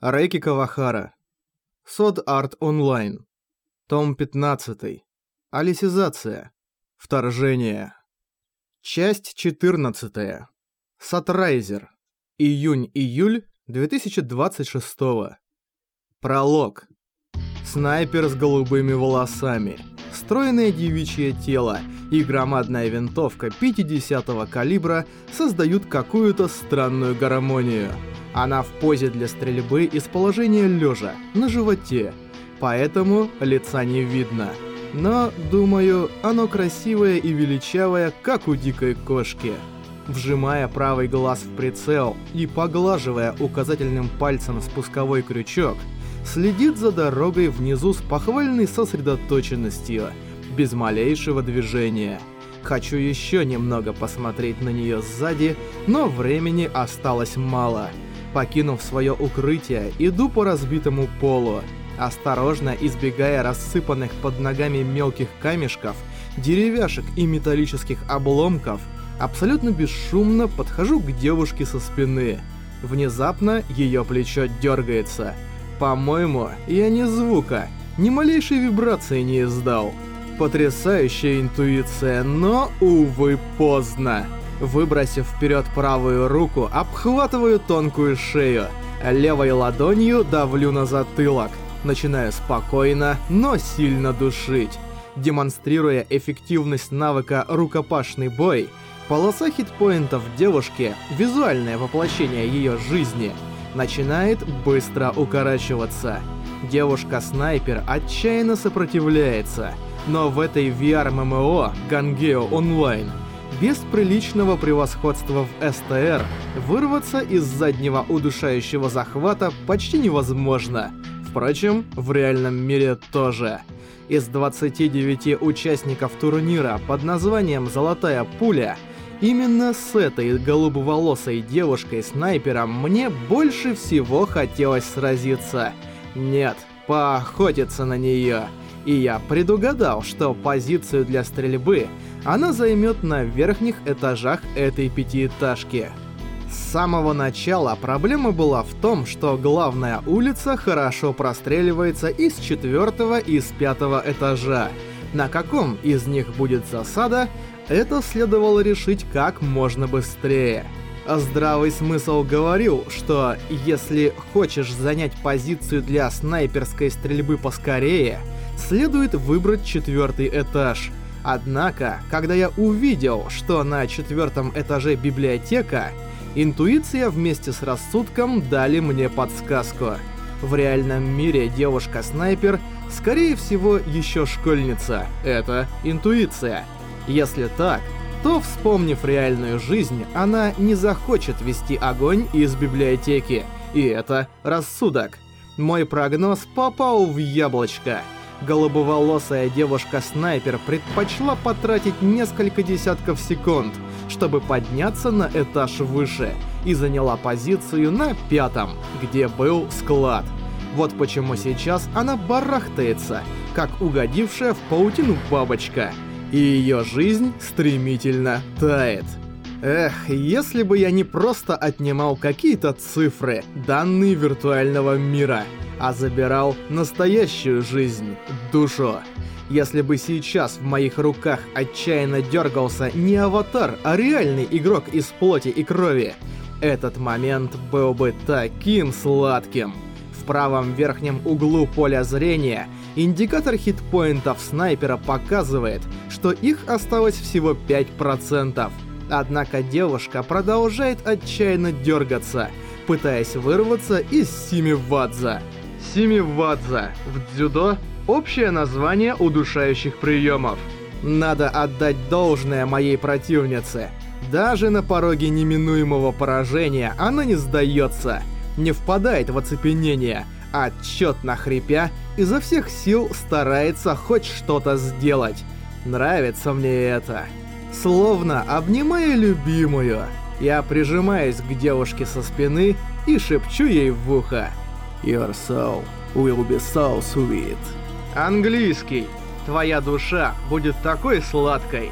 Рэки Кавахара. Сод Арт Онлайн. Том 15. Алисизация. Вторжение. Часть 14. Сатрайзер. Июнь-июль 2026. Пролог. Снайпер с голубыми волосами. Стройное девичье тело и громадная винтовка 50-го калибра создают какую-то странную гармонию. Она в позе для стрельбы из положения лежа, на животе, поэтому лица не видно. Но, думаю, оно красивое и величавое, как у дикой кошки. Вжимая правый глаз в прицел и поглаживая указательным пальцем спусковой крючок, следит за дорогой внизу с похвальной сосредоточенностью, без малейшего движения. Хочу еще немного посмотреть на нее сзади, но времени осталось мало. Покинув свое укрытие, иду по разбитому полу, осторожно избегая рассыпанных под ногами мелких камешков, деревяшек и металлических обломков, абсолютно бесшумно подхожу к девушке со спины. Внезапно ее плечо дергается. По-моему, я ни звука, ни малейшей вибрации не издал. Потрясающая интуиция, но, увы, поздно. Выбросив вперед правую руку, обхватываю тонкую шею. Левой ладонью давлю на затылок. Начинаю спокойно, но сильно душить. Демонстрируя эффективность навыка «Рукопашный бой», полоса хитпоинтов девушки, визуальное воплощение ее жизни, начинает быстро укорачиваться. Девушка-снайпер отчаянно сопротивляется, но в этой VR-ММО Gangeo Online без приличного превосходства в СТР вырваться из заднего удушающего захвата почти невозможно. Впрочем, в реальном мире тоже. Из 29 участников турнира под названием «Золотая пуля» Именно с этой голубоволосой девушкой-снайпером мне больше всего хотелось сразиться. Нет, поохотиться на нее. И я предугадал, что позицию для стрельбы она займет на верхних этажах этой пятиэтажки. С самого начала проблема была в том, что главная улица хорошо простреливается из четвертого и с пятого этажа. На каком из них будет засада, это следовало решить как можно быстрее. Здравый смысл говорил, что если хочешь занять позицию для снайперской стрельбы поскорее, следует выбрать четвертый этаж – Однако, когда я увидел, что на четвертом этаже библиотека, интуиция вместе с рассудком дали мне подсказку. В реальном мире девушка-снайпер, скорее всего, еще школьница. Это интуиция. Если так, то, вспомнив реальную жизнь, она не захочет вести огонь из библиотеки. И это рассудок. Мой прогноз попал в яблочко голубоволосая девушка-снайпер предпочла потратить несколько десятков секунд, чтобы подняться на этаж выше, и заняла позицию на пятом, где был склад. Вот почему сейчас она барахтается, как угодившая в паутину бабочка, и ее жизнь стремительно тает. Эх, если бы я не просто отнимал какие-то цифры, данные виртуального мира — а забирал настоящую жизнь, душу. Если бы сейчас в моих руках отчаянно дергался не аватар, а реальный игрок из плоти и крови, этот момент был бы таким сладким. В правом верхнем углу поля зрения индикатор хитпоинтов снайпера показывает, что их осталось всего 5%. Однако девушка продолжает отчаянно дергаться, пытаясь вырваться из Сими Вадза. Симивадза. В дзюдо общее название удушающих приемов. Надо отдать должное моей противнице. Даже на пороге неминуемого поражения она не сдается, не впадает в оцепенение, отчетно хрипя, изо всех сил старается хоть что-то сделать. Нравится мне это. Словно обнимая любимую, я прижимаюсь к девушке со спины и шепчу ей в ухо. Your soul will be so sweet. Английский. Твоя душа будет такой сладкой.